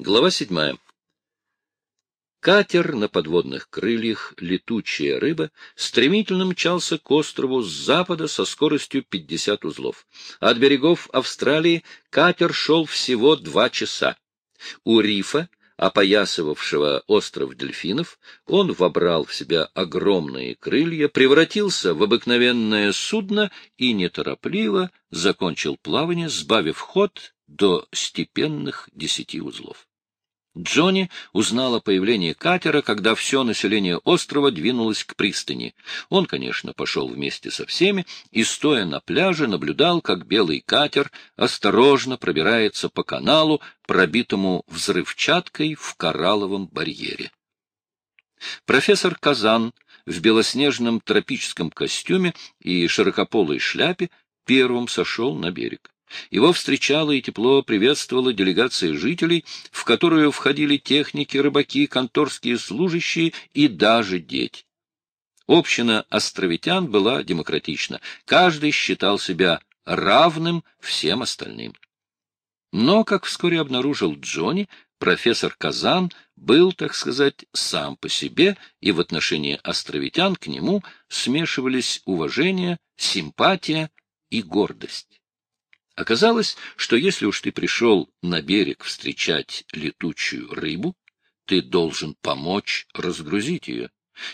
Глава седьмая. Катер на подводных крыльях «Летучая рыба» стремительно мчался к острову с запада со скоростью 50 узлов. От берегов Австралии катер шел всего два часа. У рифа, опоясывавшего остров дельфинов, он вобрал в себя огромные крылья, превратился в обыкновенное судно и неторопливо закончил плавание, сбавив ход до степенных десяти узлов. Джонни узнал о появлении катера, когда все население острова двинулось к пристани. Он, конечно, пошел вместе со всеми и, стоя на пляже, наблюдал, как белый катер осторожно пробирается по каналу, пробитому взрывчаткой в коралловом барьере. Профессор Казан в белоснежном тропическом костюме и широкополой шляпе первым сошел на берег. Его встречала и тепло приветствовала делегация жителей, в которую входили техники, рыбаки, конторские служащие и даже дети. Община островитян была демократична. Каждый считал себя равным всем остальным. Но, как вскоре обнаружил Джонни, профессор Казан был, так сказать, сам по себе, и в отношении островитян к нему смешивались уважение, симпатия и гордость. Оказалось, что если уж ты пришел на берег встречать летучую рыбу, ты должен помочь разгрузить ее.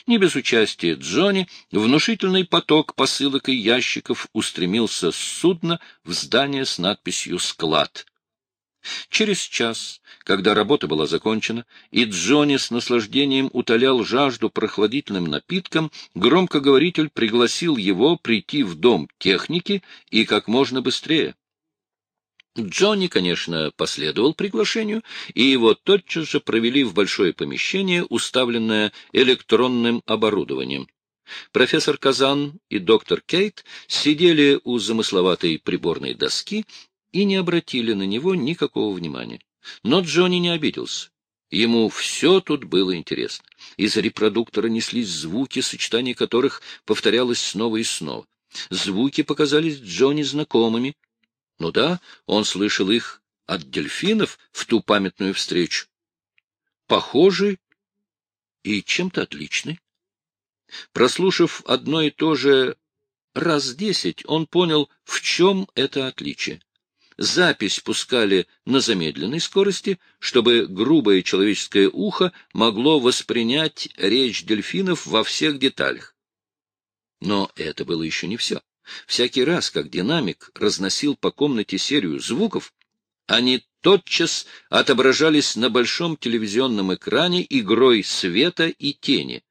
Не без участия Джонни внушительный поток посылок и ящиков устремился с судна в здание с надписью «Склад». Через час, когда работа была закончена, и Джонни с наслаждением утолял жажду прохладительным напитком, громкоговоритель пригласил его прийти в дом техники и как можно быстрее. Джонни, конечно, последовал приглашению, и его тотчас же провели в большое помещение, уставленное электронным оборудованием. Профессор Казан и доктор Кейт сидели у замысловатой приборной доски и не обратили на него никакого внимания. Но Джонни не обиделся. Ему все тут было интересно. Из репродуктора неслись звуки, сочетание которых повторялось снова и снова. Звуки показались Джонни знакомыми, ну да, он слышал их от дельфинов в ту памятную встречу. Похожий и чем-то отличный. Прослушав одно и то же раз десять, он понял, в чем это отличие. Запись пускали на замедленной скорости, чтобы грубое человеческое ухо могло воспринять речь дельфинов во всех деталях. Но это было еще не все. Всякий раз, как динамик разносил по комнате серию звуков, они тотчас отображались на большом телевизионном экране игрой света и тени.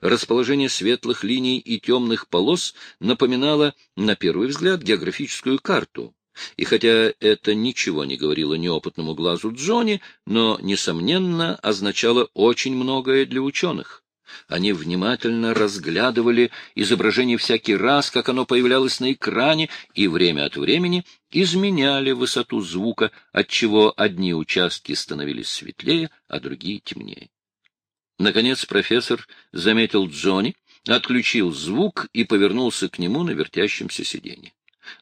Расположение светлых линий и темных полос напоминало, на первый взгляд, географическую карту. И хотя это ничего не говорило неопытному глазу Джонни, но, несомненно, означало очень многое для ученых. Они внимательно разглядывали изображение всякий раз, как оно появлялось на экране, и время от времени изменяли высоту звука, отчего одни участки становились светлее, а другие темнее. Наконец профессор заметил Джонни, отключил звук и повернулся к нему на вертящемся сиденье.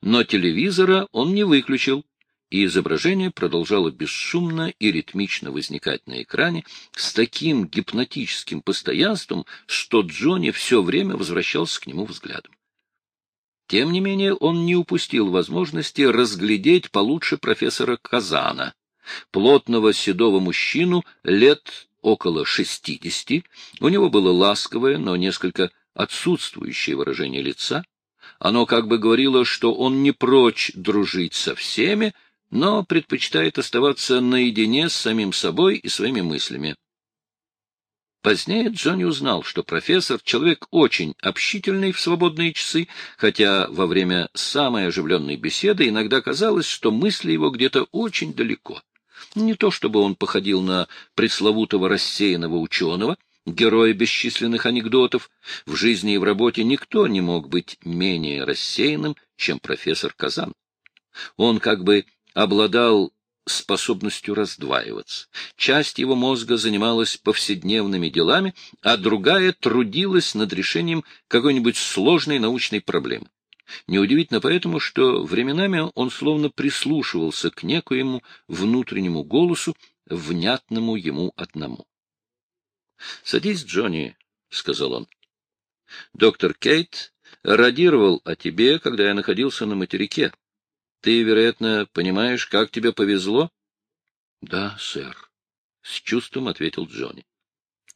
Но телевизора он не выключил, и изображение продолжало бесшумно и ритмично возникать на экране с таким гипнотическим постоянством, что Джонни все время возвращался к нему взглядом. Тем не менее, он не упустил возможности разглядеть получше профессора Казана, плотного седого мужчину лет около шестидесяти. У него было ласковое, но несколько отсутствующее выражение лица. Оно как бы говорило, что он не прочь дружить со всеми, но предпочитает оставаться наедине с самим собой и своими мыслями. Позднее Джонни узнал, что профессор — человек очень общительный в свободные часы, хотя во время самой оживленной беседы иногда казалось, что мысли его где-то очень далеко. Не то чтобы он походил на пресловутого рассеянного ученого, героя бесчисленных анекдотов. В жизни и в работе никто не мог быть менее рассеянным, чем профессор Казан. Он как бы обладал способностью раздваиваться. Часть его мозга занималась повседневными делами, а другая трудилась над решением какой-нибудь сложной научной проблемы. Неудивительно поэтому, что временами он словно прислушивался к некоему внутреннему голосу, внятному ему одному. — Садись, Джонни, — сказал он. — Доктор Кейт радировал о тебе, когда я находился на материке. Ты, вероятно, понимаешь, как тебе повезло? — Да, сэр, — с чувством ответил Джонни.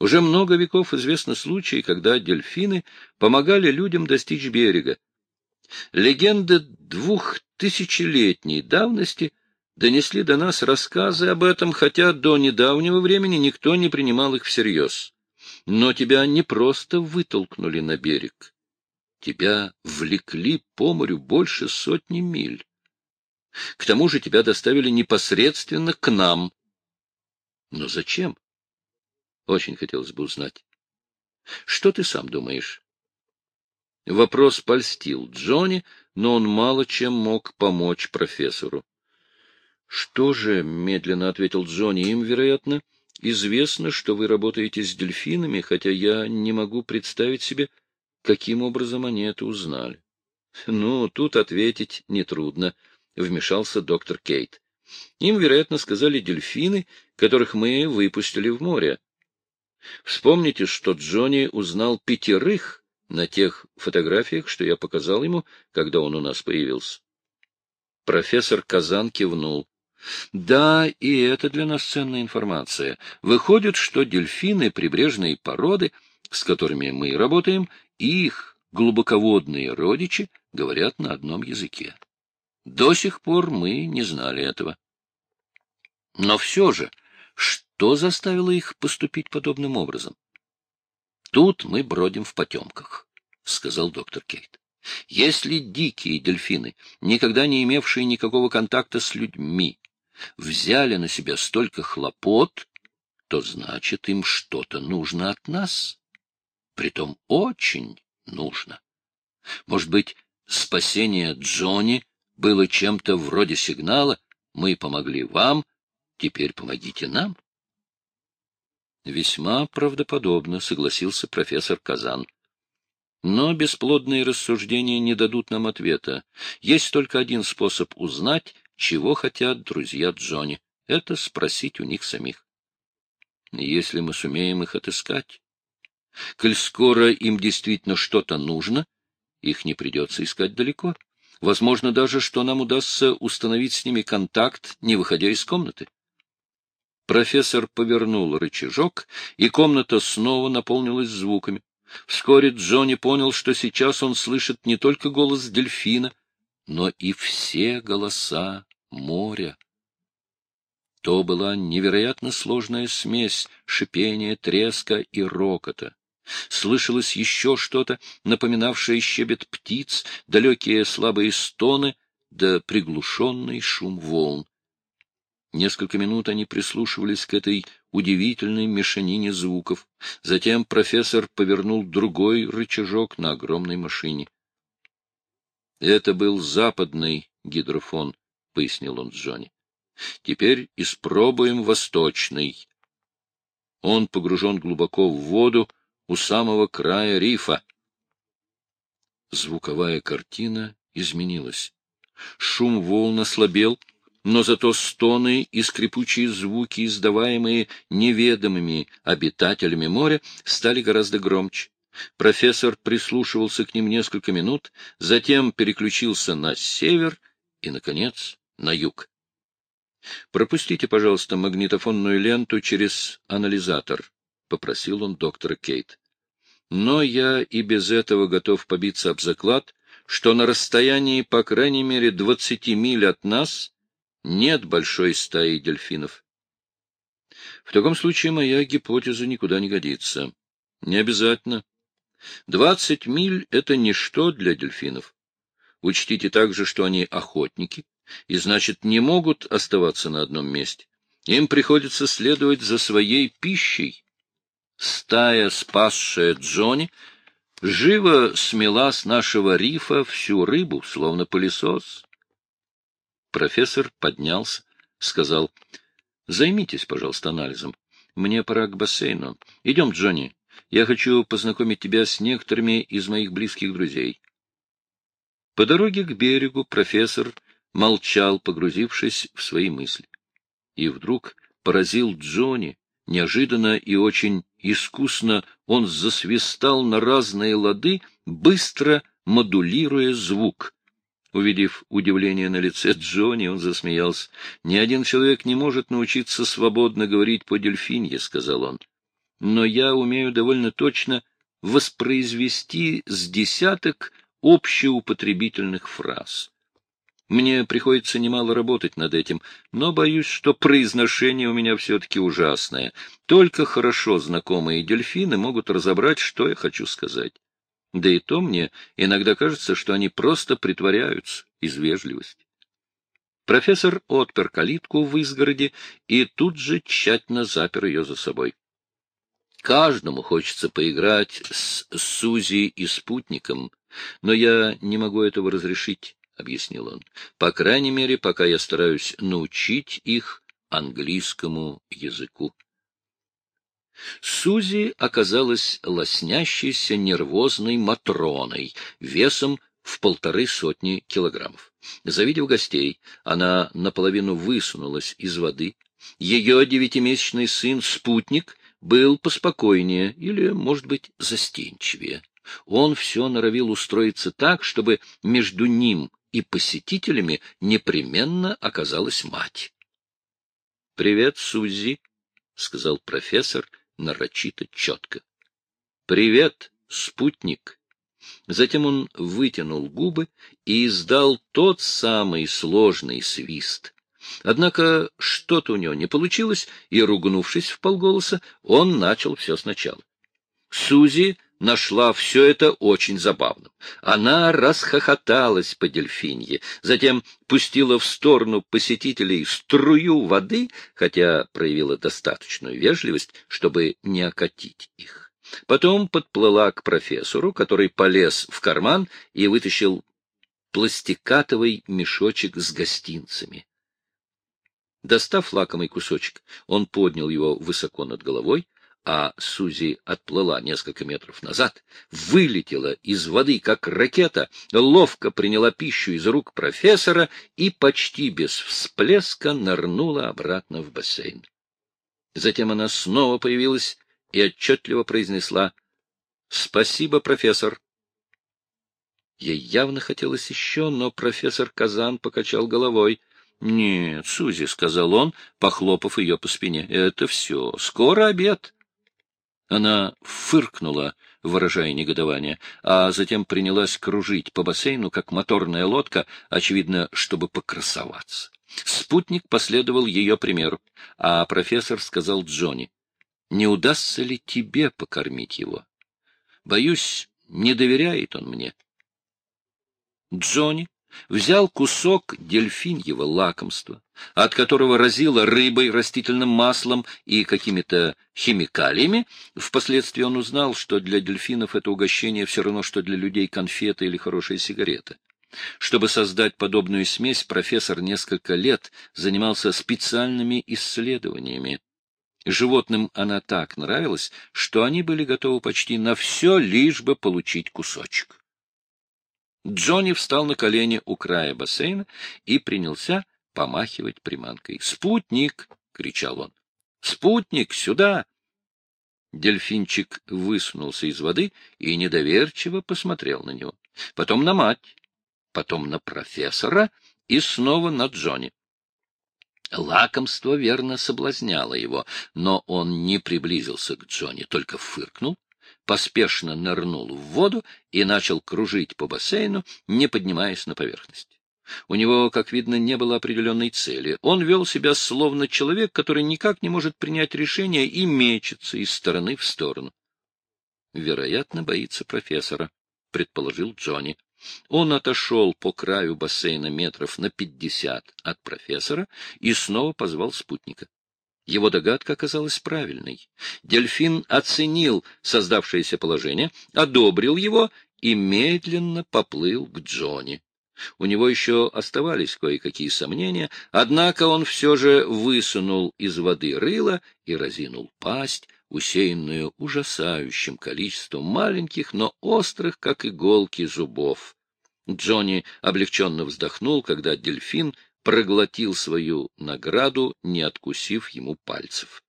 Уже много веков известны случаи, когда дельфины помогали людям достичь берега. Легенды двухтысячелетней давности донесли до нас рассказы об этом, хотя до недавнего времени никто не принимал их всерьез. Но тебя не просто вытолкнули на берег. Тебя влекли по морю больше сотни миль. К тому же тебя доставили непосредственно к нам. Но зачем? Очень хотелось бы узнать. Что ты сам думаешь? Вопрос польстил Джонни, но он мало чем мог помочь профессору. — Что же, — медленно ответил Джонни, — им, вероятно, известно, что вы работаете с дельфинами, хотя я не могу представить себе, каким образом они это узнали. — Ну, тут ответить нетрудно, — вмешался доктор Кейт. — Им, вероятно, сказали дельфины, которых мы выпустили в море. Вспомните, что Джонни узнал пятерых на тех фотографиях, что я показал ему, когда он у нас появился. Профессор Казан кивнул. Да, и это для нас ценная информация. Выходит, что дельфины прибрежной породы, с которыми мы работаем, и их глубоководные родичи говорят на одном языке. До сих пор мы не знали этого. Но все же, что заставило их поступить подобным образом? Тут мы бродим в потемках, — сказал доктор Кейт. Если дикие дельфины, никогда не имевшие никакого контакта с людьми, взяли на себя столько хлопот, то значит, им что-то нужно от нас. Притом очень нужно. Может быть, спасение Джонни было чем-то вроде сигнала «Мы помогли вам, теперь помогите нам». Весьма правдоподобно, согласился профессор Казан. Но бесплодные рассуждения не дадут нам ответа. Есть только один способ узнать, чего хотят друзья Джонни. Это спросить у них самих. Если мы сумеем их отыскать. Коль скоро им действительно что-то нужно, их не придется искать далеко. Возможно даже, что нам удастся установить с ними контакт, не выходя из комнаты. Профессор повернул рычажок, и комната снова наполнилась звуками. Вскоре Джонни понял, что сейчас он слышит не только голос дельфина, но и все голоса моря. То была невероятно сложная смесь шипения, треска и рокота. Слышалось еще что-то, напоминавшее щебет птиц, далекие слабые стоны да приглушенный шум волн. Несколько минут они прислушивались к этой удивительной мешанине звуков. Затем профессор повернул другой рычажок на огромной машине. Это был западный гидрофон, — пояснил он Джонни. Теперь испробуем восточный. Он погружен глубоко в воду у самого края рифа. Звуковая картина изменилась. Шум волн ослабел, но зато стоны и скрипучие звуки, издаваемые неведомыми обитателями моря, стали гораздо громче. Профессор прислушивался к ним несколько минут, затем переключился на север и, наконец, на юг. «Пропустите, пожалуйста, магнитофонную ленту через анализатор», — попросил он доктора Кейт. «Но я и без этого готов побиться об заклад, что на расстоянии, по крайней мере, двадцати миль от нас нет большой стаи дельфинов. В таком случае моя гипотеза никуда не годится. Не обязательно. Двадцать миль — это ничто для дельфинов. Учтите также, что они охотники, и, значит, не могут оставаться на одном месте. Им приходится следовать за своей пищей. Стая, спасшая Джонни, живо смела с нашего рифа всю рыбу, словно пылесос. Профессор поднялся, сказал, — Займитесь, пожалуйста, анализом. Мне пора к бассейну. Идем, Джонни. Я хочу познакомить тебя с некоторыми из моих близких друзей. По дороге к берегу профессор молчал, погрузившись в свои мысли. И вдруг поразил Джонни. Неожиданно и очень искусно он засвистал на разные лады, быстро модулируя звук. Увидев удивление на лице Джонни, он засмеялся. «Ни один человек не может научиться свободно говорить по-дельфинье», — сказал он. «Но я умею довольно точно воспроизвести с десяток общеупотребительных фраз. Мне приходится немало работать над этим, но боюсь, что произношение у меня все-таки ужасное. Только хорошо знакомые дельфины могут разобрать, что я хочу сказать. Да и то мне иногда кажется, что они просто притворяются из вежливости. Профессор отпер калитку в изгороде и тут же тщательно запер ее за собой. Каждому хочется поиграть с Сузи и спутником, но я не могу этого разрешить, — объяснил он. По крайней мере, пока я стараюсь научить их английскому языку. Сузи оказалась лоснящейся нервозной Матроной, весом в полторы сотни килограммов. Завидев гостей, она наполовину высунулась из воды. Ее девятимесячный сын-спутник был поспокойнее или, может быть, застенчивее. Он все норовил устроиться так, чтобы между ним и посетителями непременно оказалась мать. — Привет, Сузи, — сказал профессор нарочито четко. — Привет, спутник. Затем он вытянул губы и издал тот самый сложный свист, Однако что-то у него не получилось, и, ругнувшись в полголоса, он начал все сначала. Сузи нашла все это очень забавным. Она расхохоталась по дельфинье, затем пустила в сторону посетителей струю воды, хотя проявила достаточную вежливость, чтобы не окатить их. Потом подплыла к профессору, который полез в карман и вытащил пластикатовый мешочек с гостинцами. Достав лакомый кусочек, он поднял его высоко над головой, а Сузи отплыла несколько метров назад, вылетела из воды, как ракета, ловко приняла пищу из рук профессора и почти без всплеска нырнула обратно в бассейн. Затем она снова появилась и отчетливо произнесла «Спасибо, профессор». Ей явно хотелось еще, но профессор Казан покачал головой —— Нет, Сузи, — сказал он, похлопав ее по спине, — это все. Скоро обед. Она фыркнула, выражая негодование, а затем принялась кружить по бассейну, как моторная лодка, очевидно, чтобы покрасоваться. Спутник последовал ее примеру, а профессор сказал Джонни, — Не удастся ли тебе покормить его? Боюсь, не доверяет он мне. Джонни взял кусок дельфиньего лакомства, от которого разило рыбой, растительным маслом и какими-то химикалиями. Впоследствии он узнал, что для дельфинов это угощение все равно, что для людей конфета или хорошая сигарета. Чтобы создать подобную смесь, профессор несколько лет занимался специальными исследованиями. Животным она так нравилась, что они были готовы почти на все, лишь бы получить кусочек. Джонни встал на колени у края бассейна и принялся помахивать приманкой. «Спутник!» — кричал он. «Спутник! Сюда!» Дельфинчик высунулся из воды и недоверчиво посмотрел на него. Потом на мать, потом на профессора и снова на Джонни. Лакомство верно соблазняло его, но он не приблизился к Джонни, только фыркнул поспешно нырнул в воду и начал кружить по бассейну, не поднимаясь на поверхность. У него, как видно, не было определенной цели. Он вел себя словно человек, который никак не может принять решение и мечется из стороны в сторону. Вероятно, боится профессора, — предположил Джонни. Он отошел по краю бассейна метров на пятьдесят от профессора и снова позвал спутника. Его догадка оказалась правильной. Дельфин оценил создавшееся положение, одобрил его и медленно поплыл к Джонни. У него еще оставались кое-какие сомнения, однако он все же высунул из воды рыло и разинул пасть, усеянную ужасающим количеством маленьких, но острых, как иголки, зубов. Джонни облегченно вздохнул, когда дельфин проглотил свою награду, не откусив ему пальцев.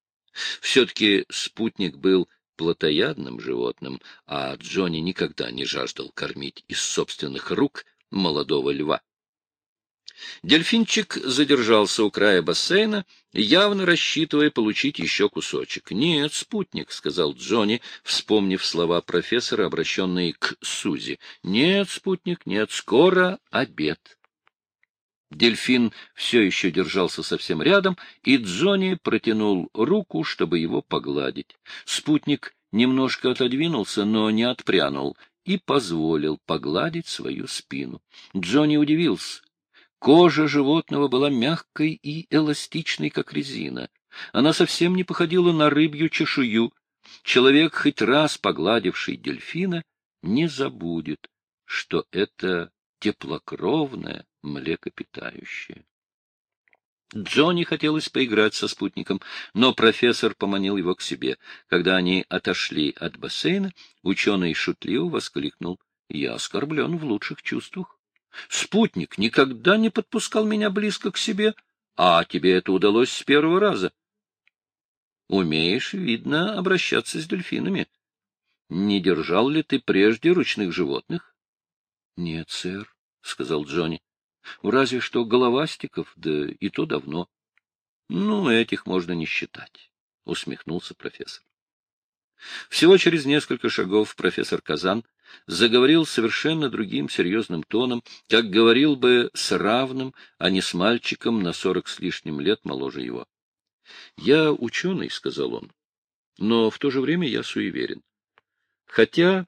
Все-таки спутник был плотоядным животным, а Джонни никогда не жаждал кормить из собственных рук молодого льва. Дельфинчик задержался у края бассейна, явно рассчитывая получить еще кусочек. — Нет, спутник, — сказал Джонни, вспомнив слова профессора, обращенные к Сузи. — Нет, спутник, нет, скоро обед. Дельфин все еще держался совсем рядом, и Джонни протянул руку, чтобы его погладить. Спутник немножко отодвинулся, но не отпрянул, и позволил погладить свою спину. Джонни удивился. Кожа животного была мягкой и эластичной, как резина. Она совсем не походила на рыбью чешую. Человек, хоть раз погладивший дельфина, не забудет, что это теплокровное млекопитающее. Джонни хотелось поиграть со спутником, но профессор поманил его к себе. Когда они отошли от бассейна, ученый шутливо воскликнул. — Я оскорблен в лучших чувствах. Спутник никогда не подпускал меня близко к себе, а тебе это удалось с первого раза. Умеешь, видно, обращаться с дельфинами. Не держал ли ты прежде ручных животных? — Нет, сэр, — сказал Джонни. — Разве что головастиков, да и то давно. — Ну, этих можно не считать, — усмехнулся профессор. Всего через несколько шагов профессор Казан заговорил совершенно другим серьезным тоном, как говорил бы с равным, а не с мальчиком на сорок с лишним лет моложе его. — Я ученый, — сказал он, — но в то же время я суеверен. Хотя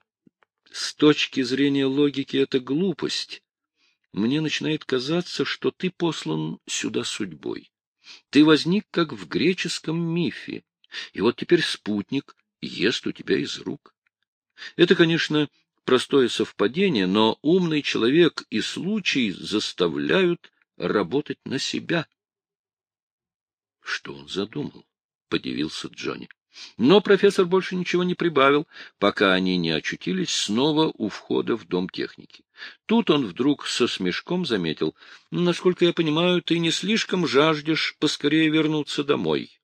с точки зрения логики это глупость, мне начинает казаться, что ты послан сюда судьбой. Ты возник как в греческом мифе, и вот теперь спутник ест у тебя из рук. Это, конечно, простое совпадение, но умный человек и случай заставляют работать на себя. Что он задумал? — подивился Джонни. Но профессор больше ничего не прибавил, пока они не очутились снова у входа в дом техники. Тут он вдруг со смешком заметил, насколько я понимаю, ты не слишком жаждешь поскорее вернуться домой.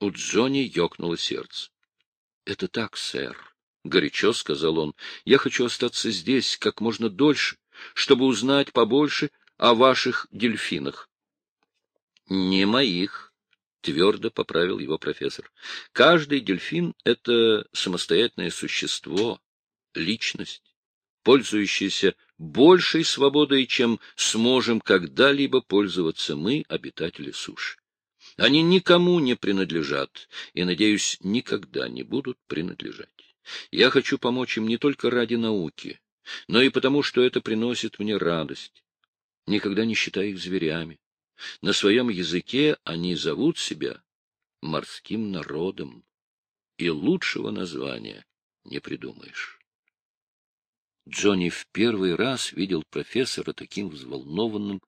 У Джонни ёкнуло сердце. — Это так, сэр. — горячо сказал он, — я хочу остаться здесь как можно дольше, чтобы узнать побольше о ваших дельфинах. — Не моих, — твердо поправил его профессор. — Каждый дельфин — это самостоятельное существо, личность, пользующаяся большей свободой, чем сможем когда-либо пользоваться мы, обитатели суши. Они никому не принадлежат и, надеюсь, никогда не будут принадлежать. Я хочу помочь им не только ради науки, но и потому, что это приносит мне радость. Никогда не считая их зверями. На своем языке они зовут себя морским народом, и лучшего названия не придумаешь. Джонни в первый раз видел профессора таким взволнованным,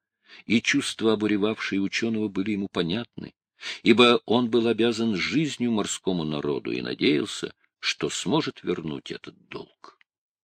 и чувства, обуревавшие ученого, были ему понятны, ибо он был обязан жизнью морскому народу и надеялся, что сможет вернуть этот долг.